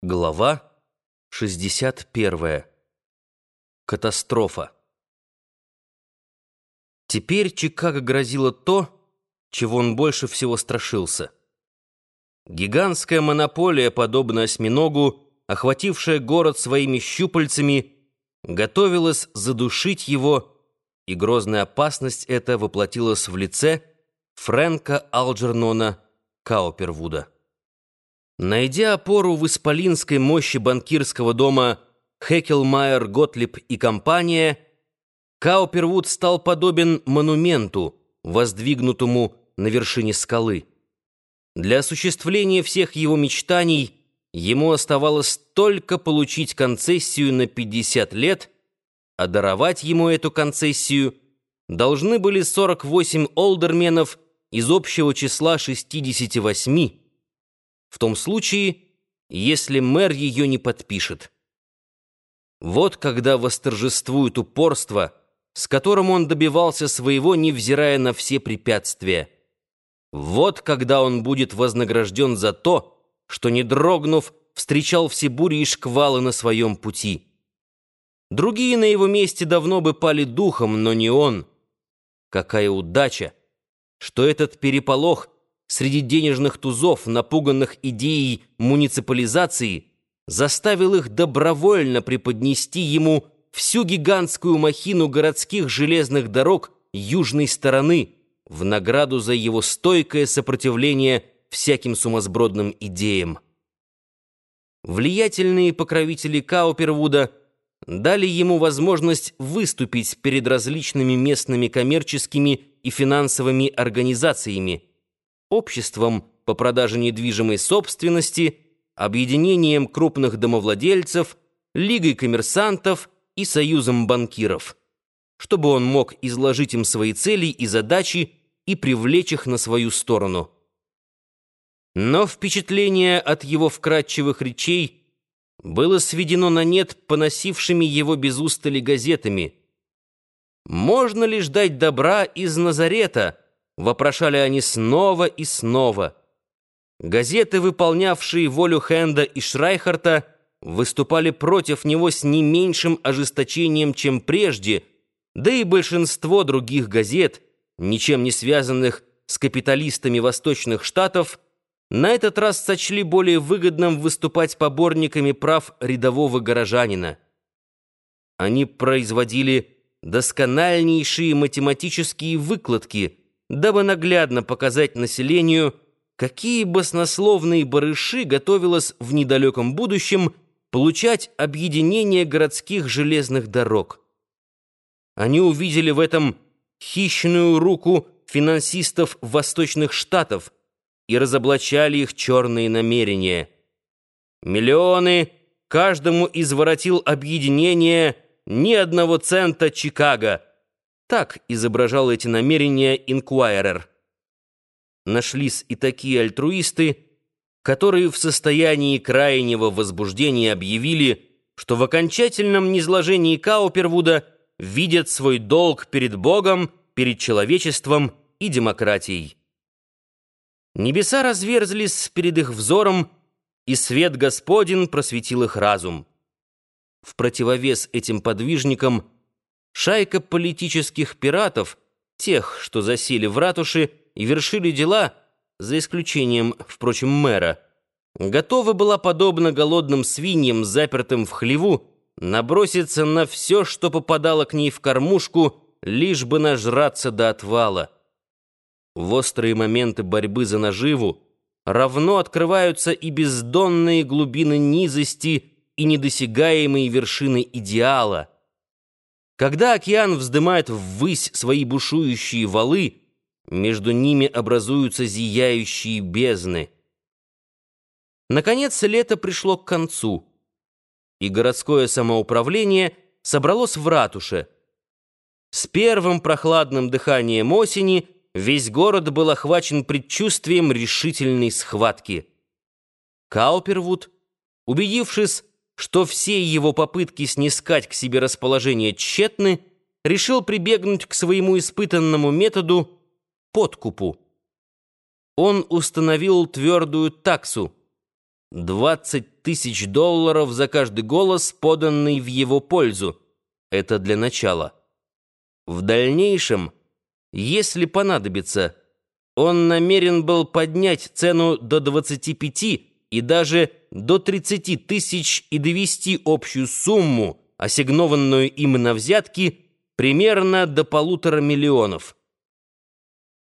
Глава 61. Катастрофа. Теперь Чикаго грозило то, чего он больше всего страшился. Гигантская монополия, подобная осьминогу, охватившая город своими щупальцами, готовилась задушить его, и грозная опасность эта воплотилась в лице Фрэнка Алджернона Каупервуда. Найдя опору в исполинской мощи банкирского дома Хекелмайер, Готлиб и компания, Каупервуд стал подобен монументу, воздвигнутому на вершине скалы. Для осуществления всех его мечтаний ему оставалось только получить концессию на 50 лет, а даровать ему эту концессию должны были 48 олдерменов из общего числа 68, в том случае, если мэр ее не подпишет. Вот когда восторжествует упорство, с которым он добивался своего, невзирая на все препятствия. Вот когда он будет вознагражден за то, что, не дрогнув, встречал все бури и шквалы на своем пути. Другие на его месте давно бы пали духом, но не он. Какая удача, что этот переполох — среди денежных тузов, напуганных идеей муниципализации, заставил их добровольно преподнести ему всю гигантскую махину городских железных дорог южной стороны в награду за его стойкое сопротивление всяким сумасбродным идеям. Влиятельные покровители Каупервуда дали ему возможность выступить перед различными местными коммерческими и финансовыми организациями, обществом по продаже недвижимой собственности, объединением крупных домовладельцев, лигой коммерсантов и союзом банкиров, чтобы он мог изложить им свои цели и задачи и привлечь их на свою сторону. Но впечатление от его вкрадчивых речей было сведено на нет поносившими его без устали газетами. «Можно ли ждать добра из Назарета?» Вопрошали они снова и снова. Газеты, выполнявшие волю Хенда и Шрайхарта, выступали против него с не меньшим ожесточением, чем прежде, да и большинство других газет, ничем не связанных с капиталистами Восточных Штатов, на этот раз сочли более выгодным выступать поборниками прав рядового горожанина. Они производили доскональнейшие математические выкладки – дабы наглядно показать населению, какие баснословные барыши готовилось в недалеком будущем получать объединение городских железных дорог. Они увидели в этом хищную руку финансистов Восточных Штатов и разоблачали их черные намерения. Миллионы каждому изворотил объединение ни одного цента Чикаго — так изображал эти намерения Инкуайрер. Нашлись и такие альтруисты, которые в состоянии крайнего возбуждения объявили, что в окончательном низложении Каупервуда видят свой долг перед Богом, перед человечеством и демократией. Небеса разверзлись перед их взором, и свет Господень просветил их разум. В противовес этим подвижникам – Шайка политических пиратов, тех, что засели в ратуши и вершили дела, за исключением, впрочем, мэра, готова была, подобно голодным свиньям, запертым в хлеву, наброситься на все, что попадало к ней в кормушку, лишь бы нажраться до отвала. В острые моменты борьбы за наживу равно открываются и бездонные глубины низости и недосягаемые вершины идеала — когда океан вздымает ввысь свои бушующие валы, между ними образуются зияющие бездны. Наконец, лето пришло к концу, и городское самоуправление собралось в ратуше. С первым прохладным дыханием осени весь город был охвачен предчувствием решительной схватки. Каупервуд, убедившись, что все его попытки снискать к себе расположение тщетны, решил прибегнуть к своему испытанному методу — подкупу. Он установил твердую таксу — 20 тысяч долларов за каждый голос, поданный в его пользу. Это для начала. В дальнейшем, если понадобится, он намерен был поднять цену до 25 и даже до 30 тысяч и довести общую сумму, ассигнованную им на взятки, примерно до полутора миллионов.